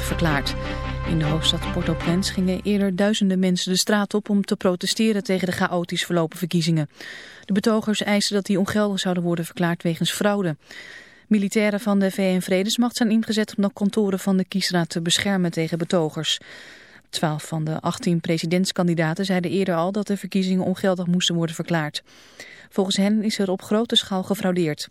verklaard. In de hoofdstad Port-au-Prince gingen eerder duizenden mensen de straat op om te protesteren tegen de chaotisch verlopen verkiezingen. De betogers eisen dat die ongeldig zouden worden verklaard wegens fraude. Militairen van de VN-vredesmacht zijn ingezet om de kantoren van de kiesraad te beschermen tegen betogers. Twaalf van de 18 presidentskandidaten zeiden eerder al dat de verkiezingen ongeldig moesten worden verklaard. Volgens hen is er op grote schaal gefraudeerd.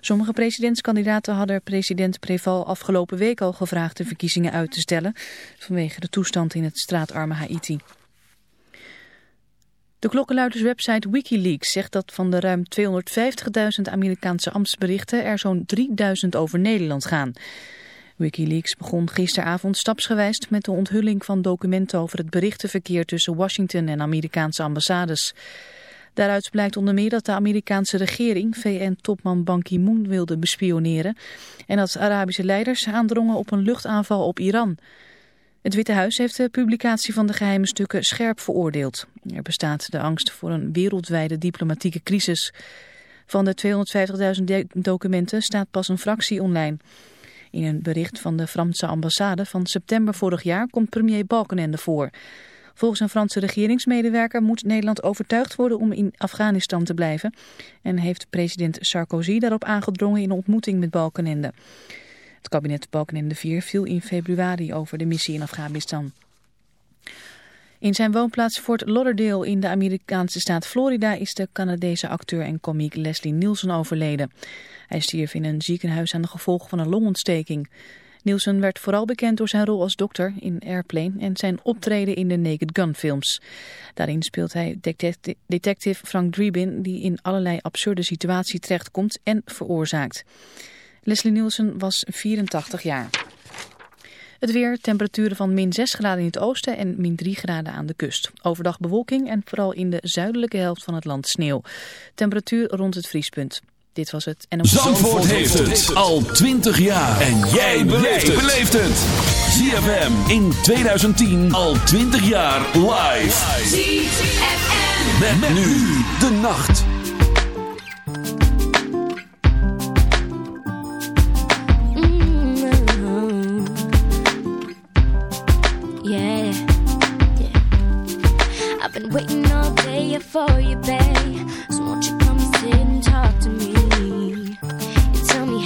Sommige presidentskandidaten hadden president Preval afgelopen week al gevraagd de verkiezingen uit te stellen vanwege de toestand in het straatarme Haiti. De klokkenluiderswebsite Wikileaks zegt dat van de ruim 250.000 Amerikaanse ambtsberichten er zo'n 3000 over Nederland gaan. Wikileaks begon gisteravond stapsgewijs met de onthulling van documenten over het berichtenverkeer tussen Washington en Amerikaanse ambassades. Daaruit blijkt onder meer dat de Amerikaanse regering VN-topman Ban Ki-moon wilde bespioneren en dat Arabische leiders aandrongen op een luchtaanval op Iran. Het Witte Huis heeft de publicatie van de geheime stukken scherp veroordeeld. Er bestaat de angst voor een wereldwijde diplomatieke crisis. Van de 250.000 documenten staat pas een fractie online. In een bericht van de Franse ambassade van september vorig jaar komt premier Balkenende voor. Volgens een Franse regeringsmedewerker moet Nederland overtuigd worden om in Afghanistan te blijven. En heeft president Sarkozy daarop aangedrongen in een ontmoeting met Balkenende. Het kabinet Balkenende 4 viel in februari over de missie in Afghanistan. In zijn woonplaats Fort Lauderdale in de Amerikaanse staat Florida is de Canadese acteur en komiek Leslie Nielsen overleden. Hij stierf in een ziekenhuis aan de gevolgen van een longontsteking. Nielsen werd vooral bekend door zijn rol als dokter in Airplane en zijn optreden in de Naked Gun films. Daarin speelt hij detective Frank Drebin die in allerlei absurde situaties terechtkomt en veroorzaakt. Leslie Nielsen was 84 jaar. Het weer, temperaturen van min 6 graden in het oosten en min 3 graden aan de kust. Overdag bewolking en vooral in de zuidelijke helft van het land sneeuw. Temperatuur rond het vriespunt. Dit was het. En Zandvoort, Zandvoort heeft het al 20 jaar. En jij beleeft het. ZFM in 2010 al 20 jaar live. ZFM. Met, met nu de nacht. I've been waiting all day for you, babe. So won't you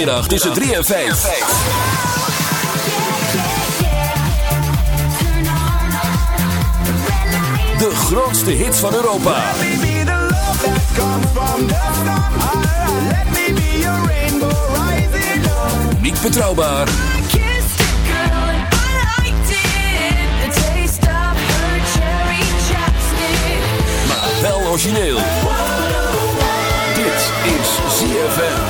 vrijdagmiddag tussen 3 en 5. De grootste hits van Europa. Niet betrouwbaar. Maar wel origineel. Dit is ZFM.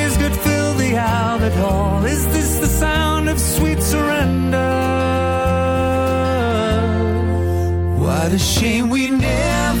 at all? Is this the sound of sweet surrender? What a shame we never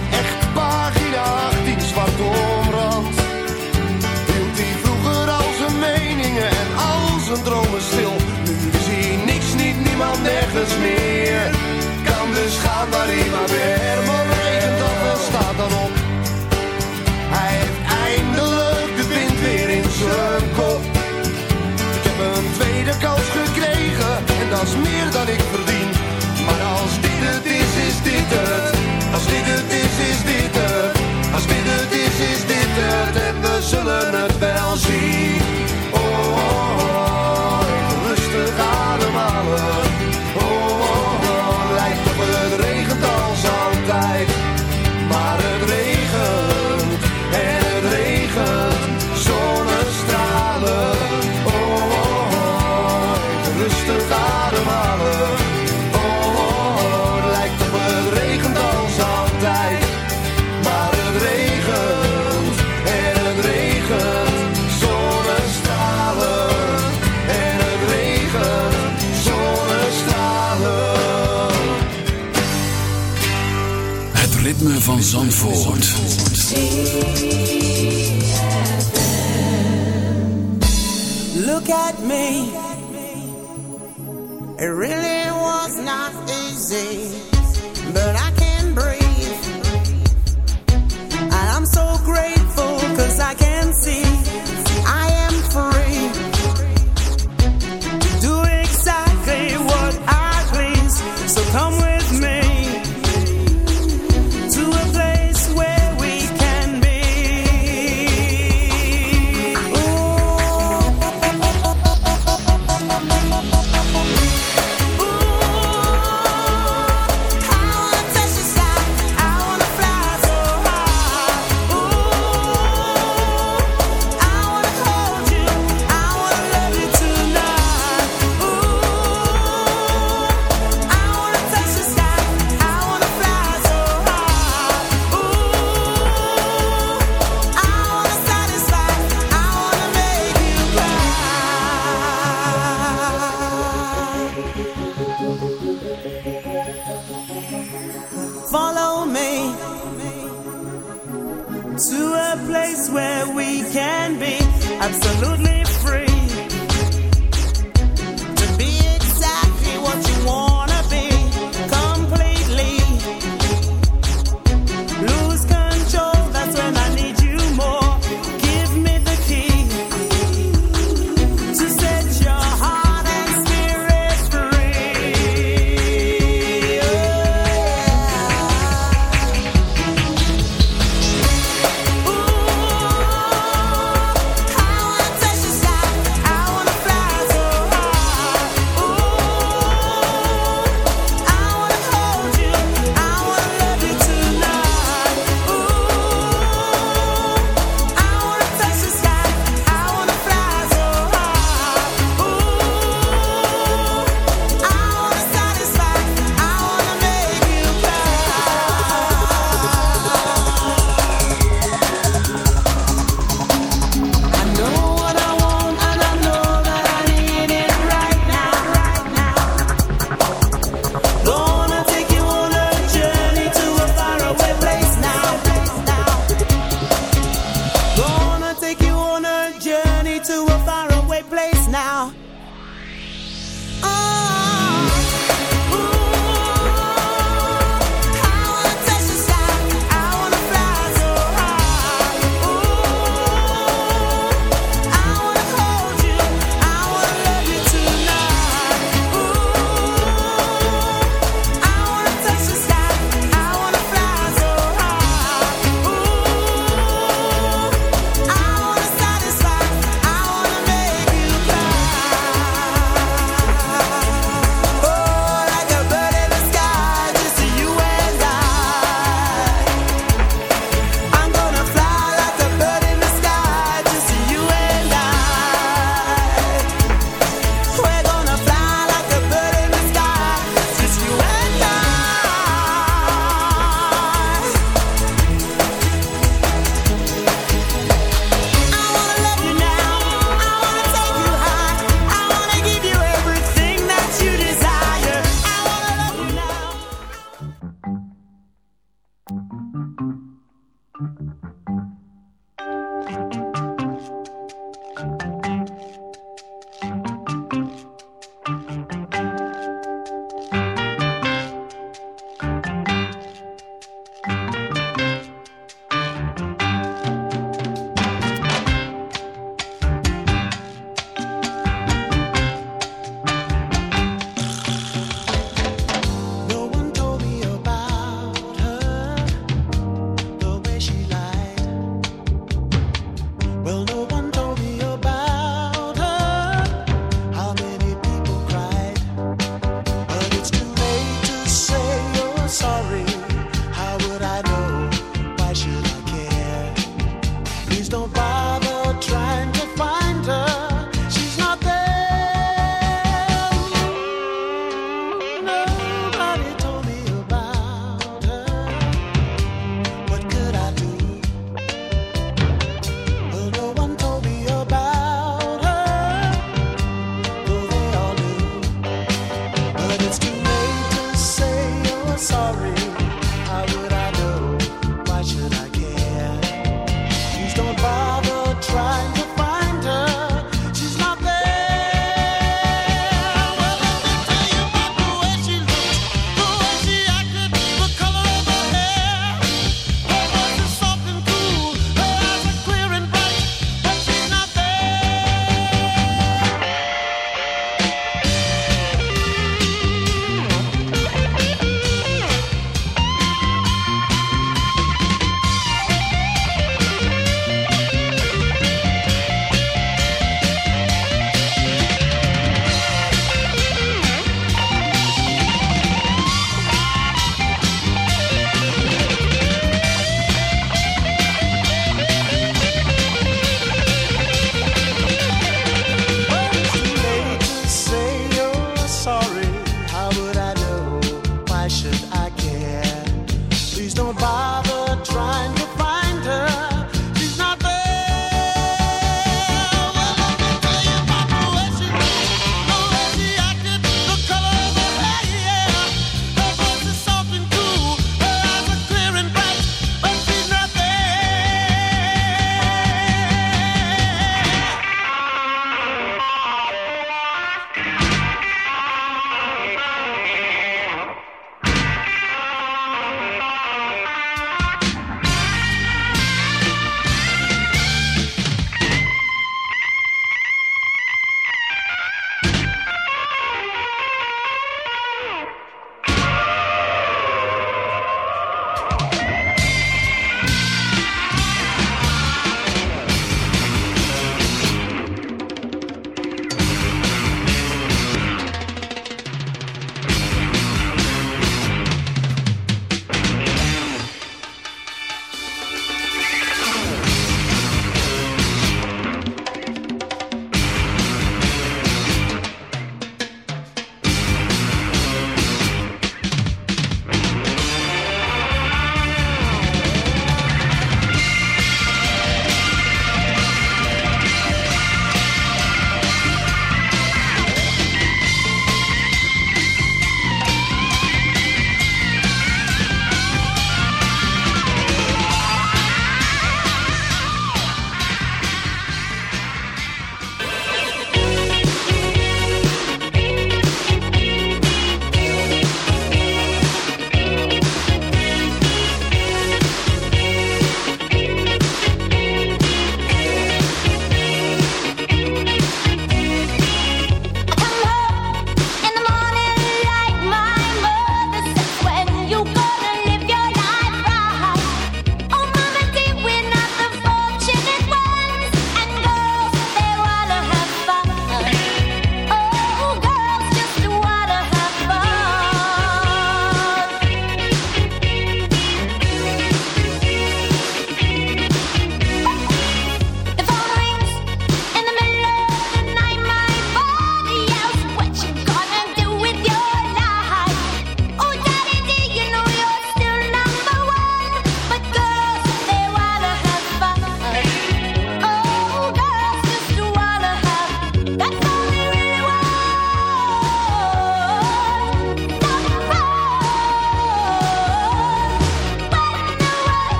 Kan dus gaan waar hij maar weer. Van Zandvoort. Look at me.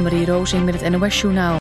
Annemarie Rozing met het NOS Journaal.